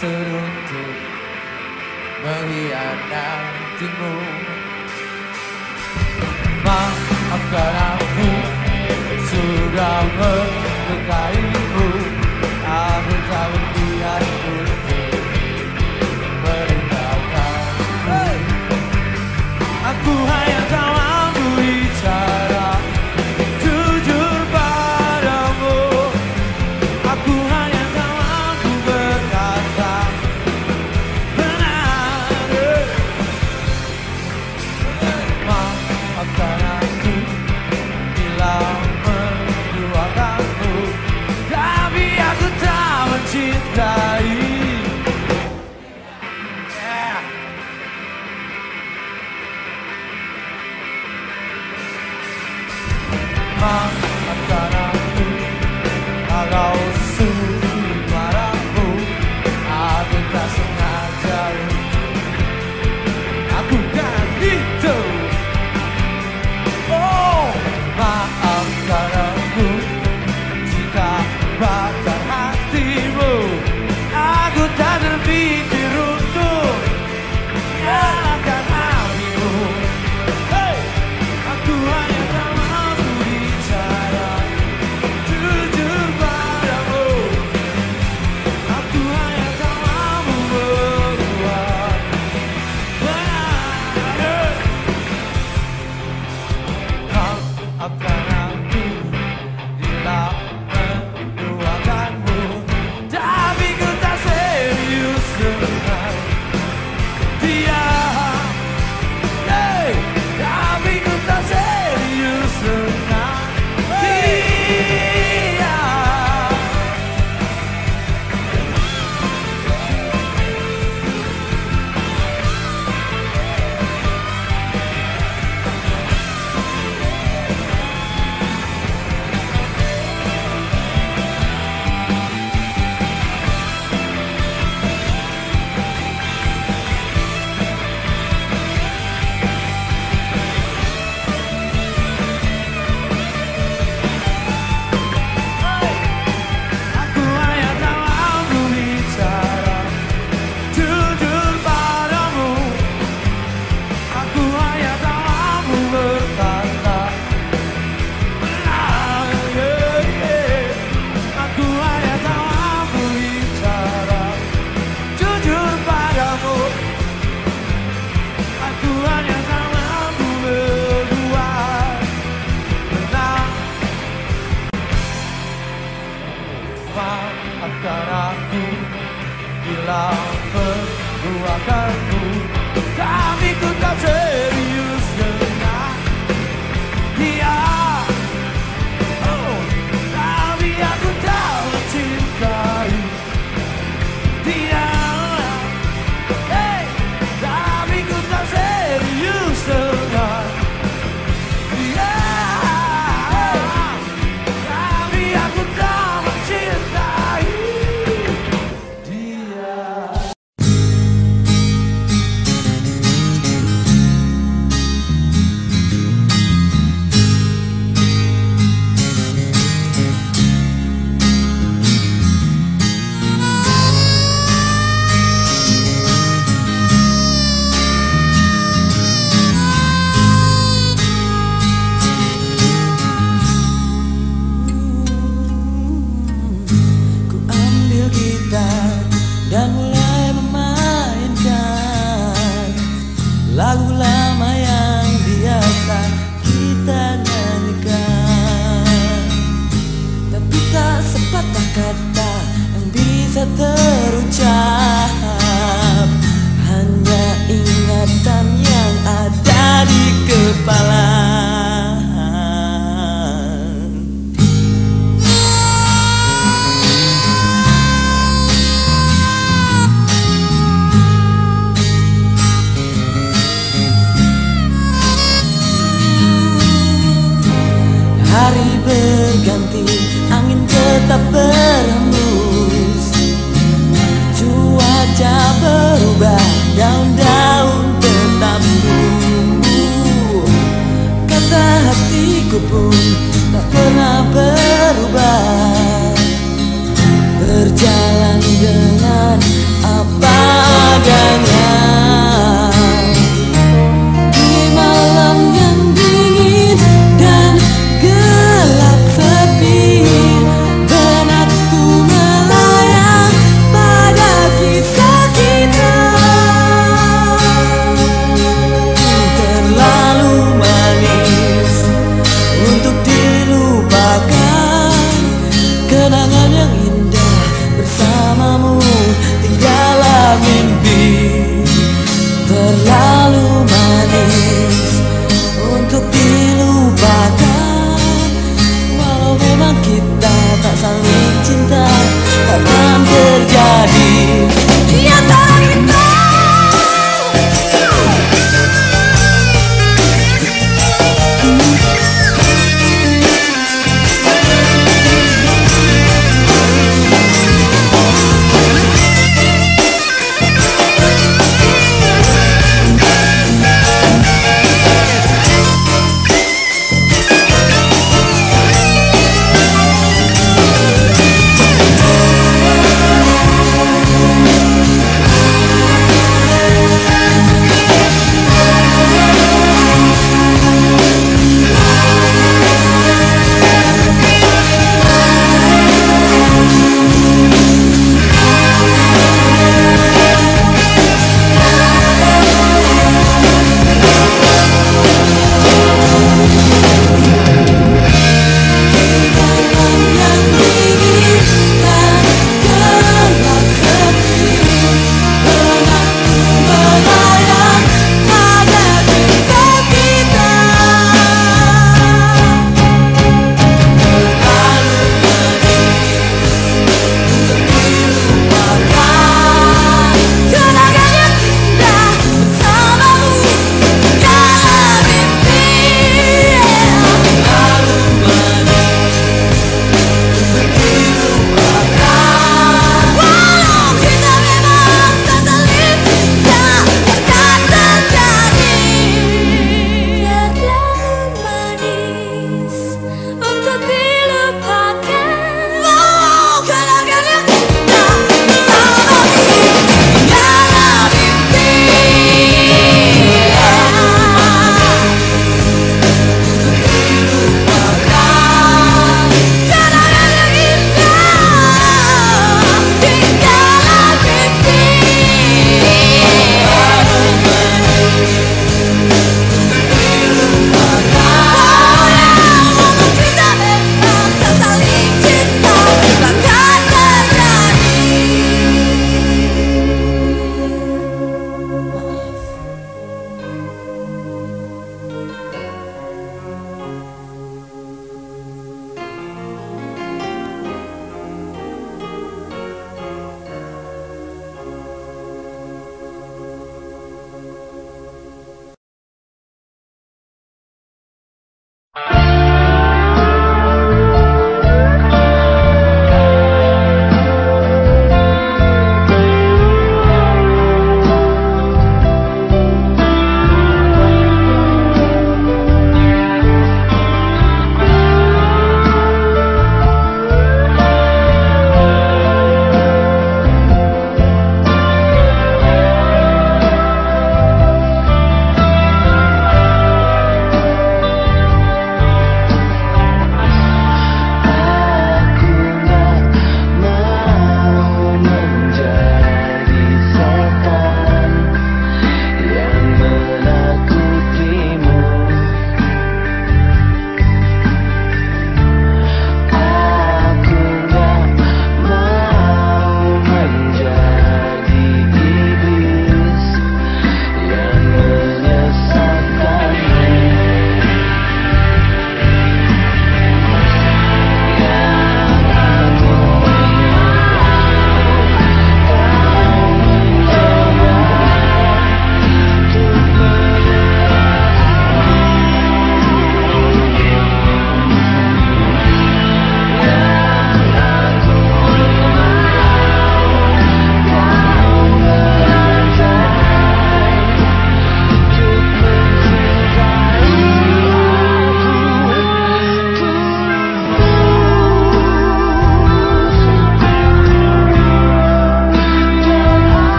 bermaksud untuk mengkhianatimu Maafkan aku sudah melukaimu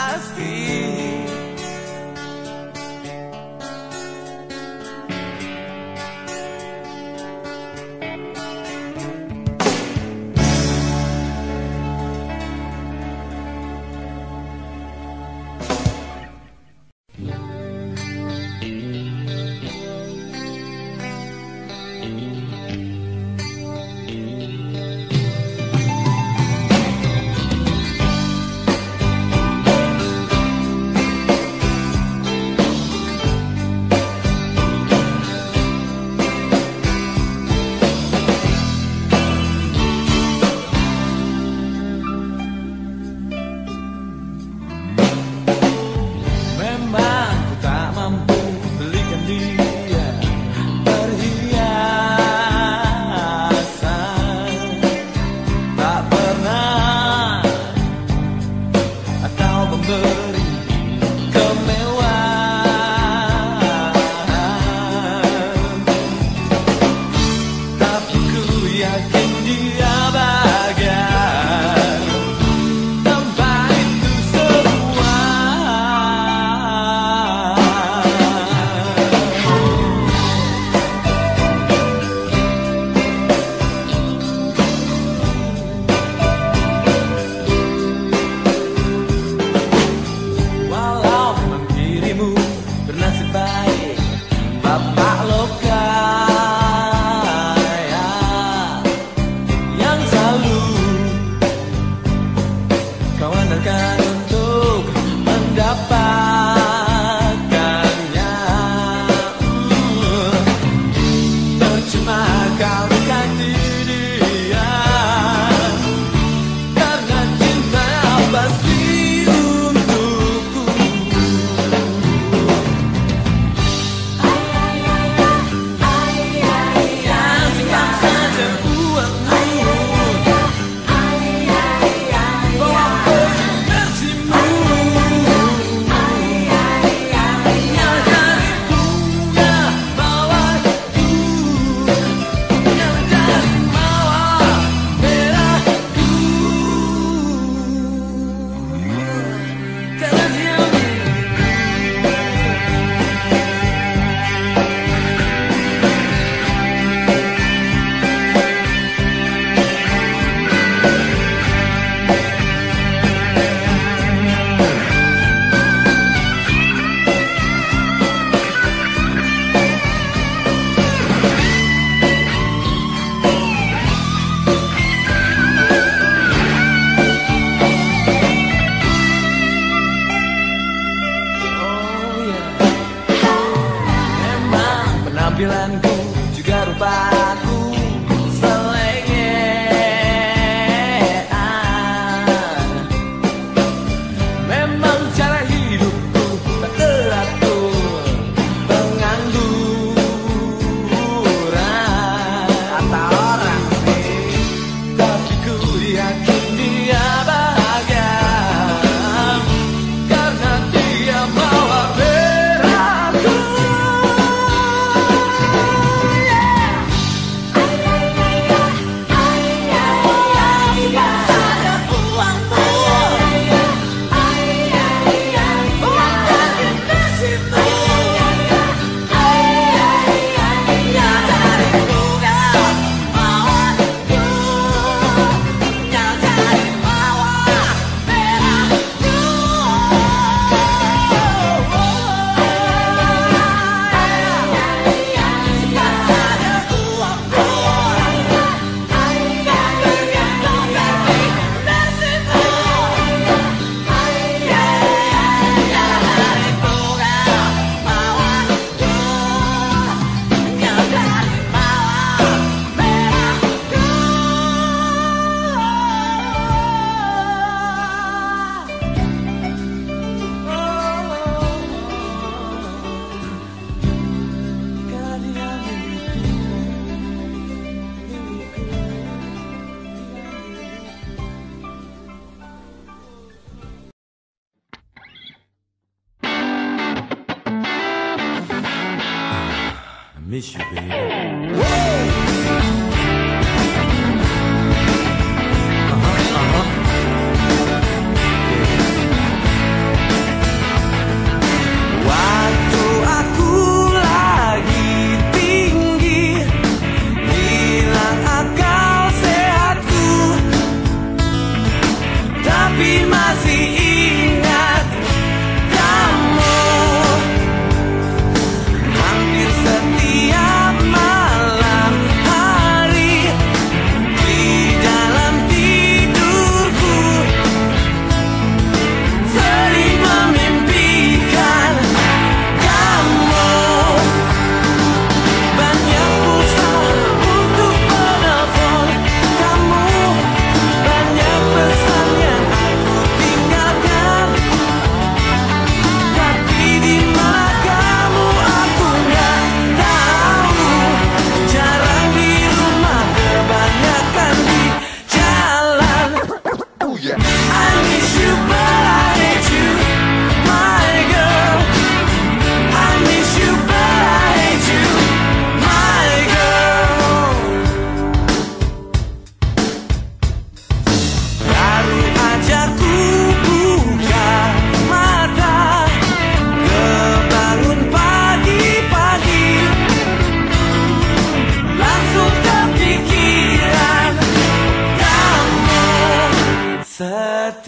I feel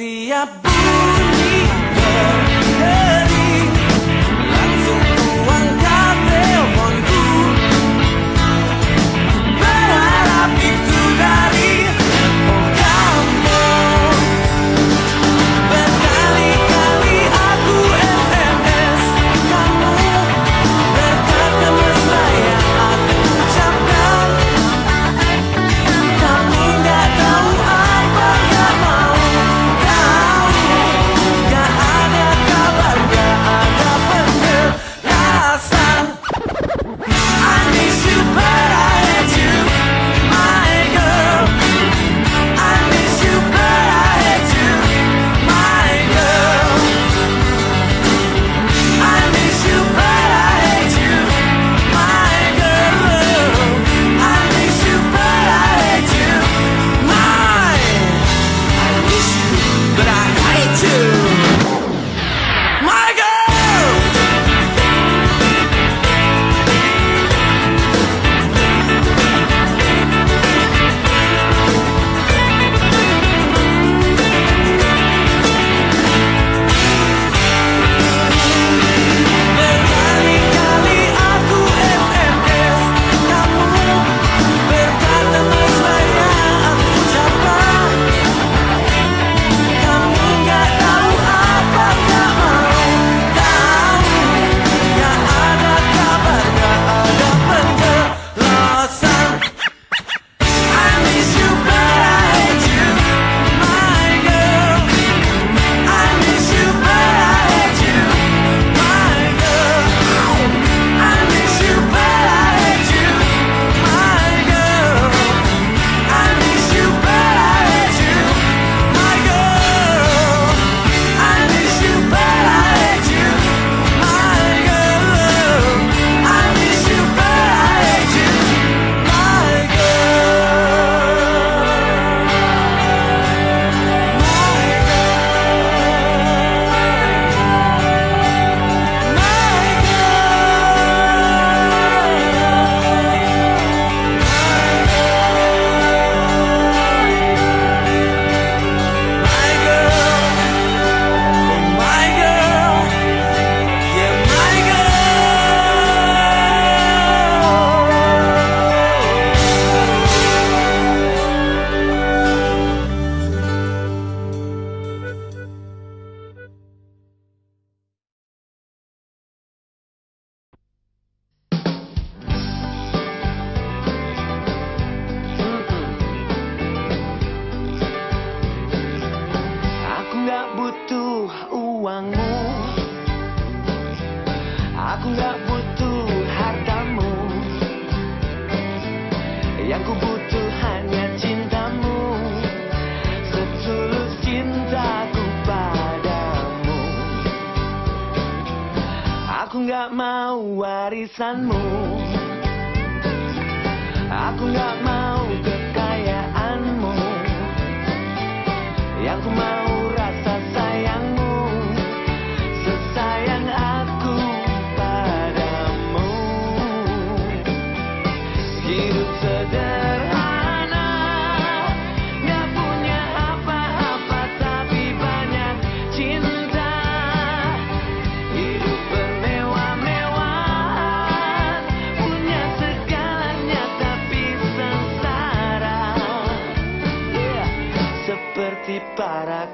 tiap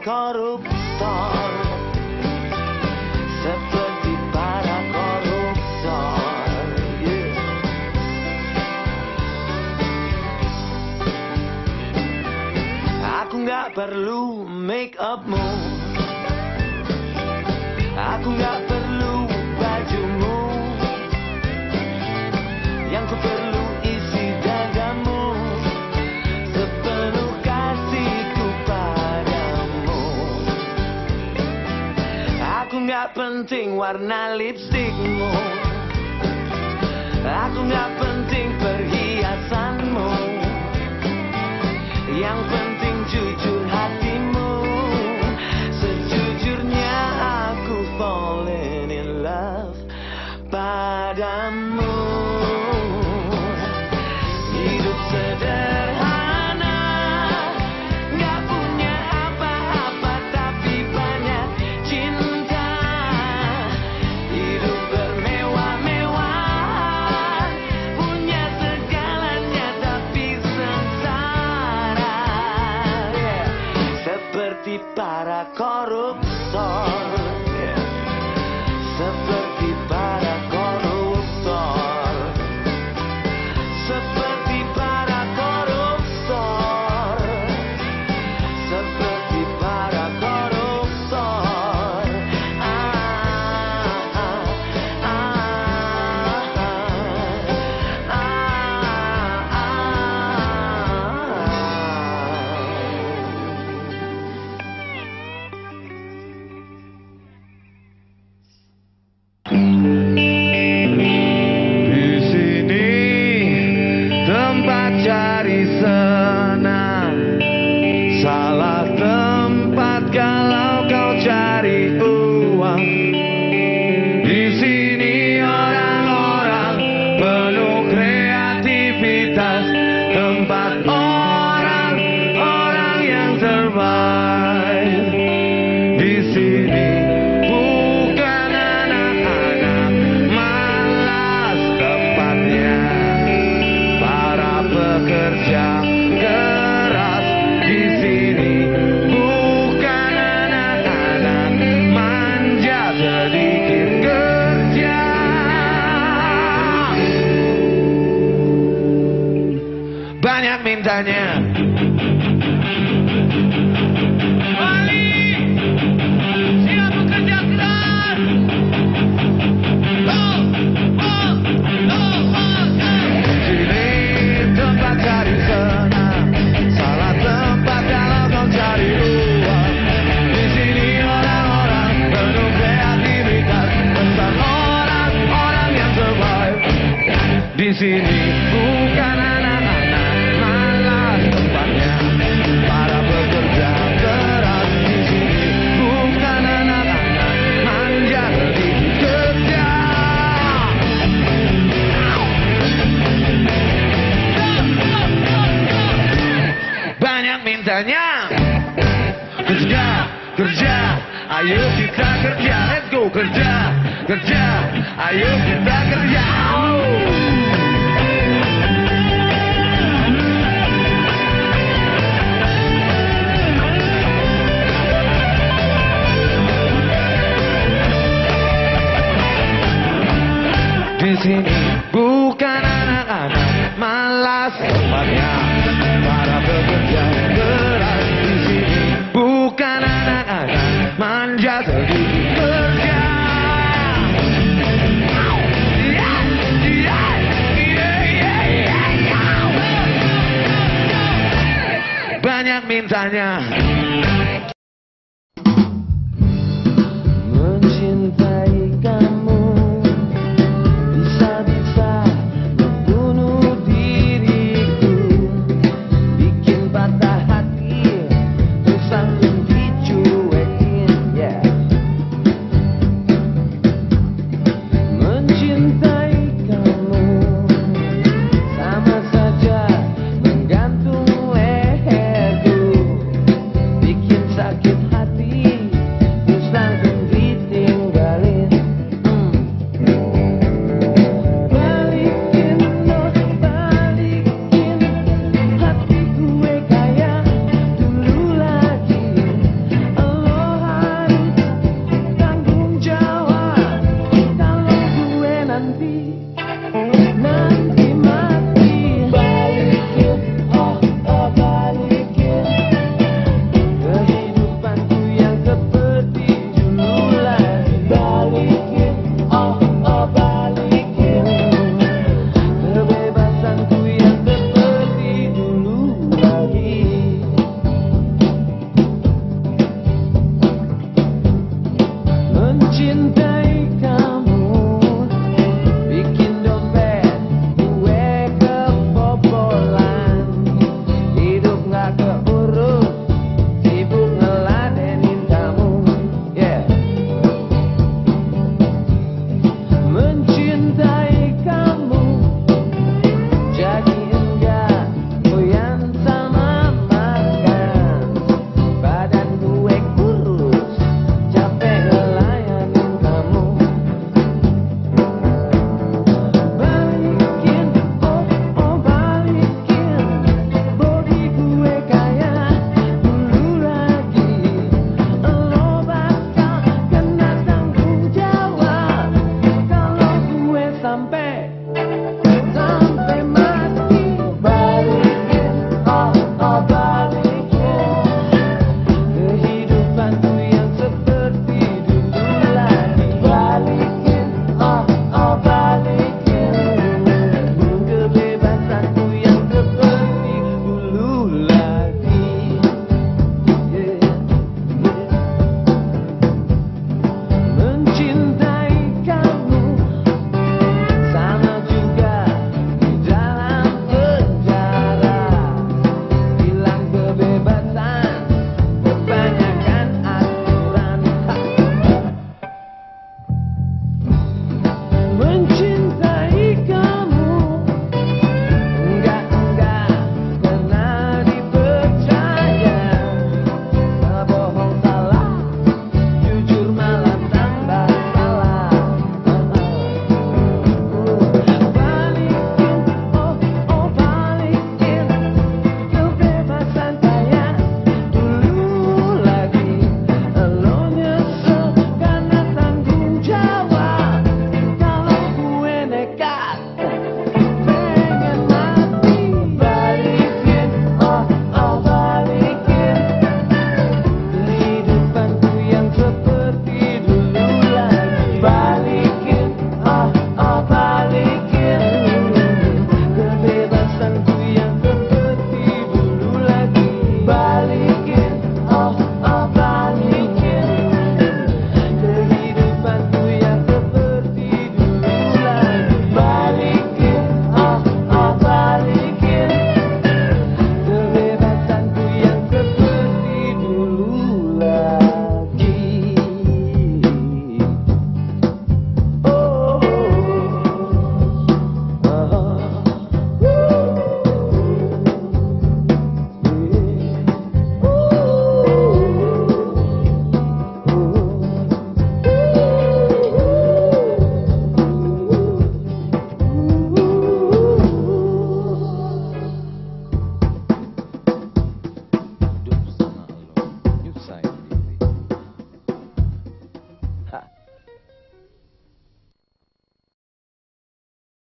koruptor. Seperti para koruptor. Yeah. Aku gak perlu make upmu warna lipstikmu Aku gak job.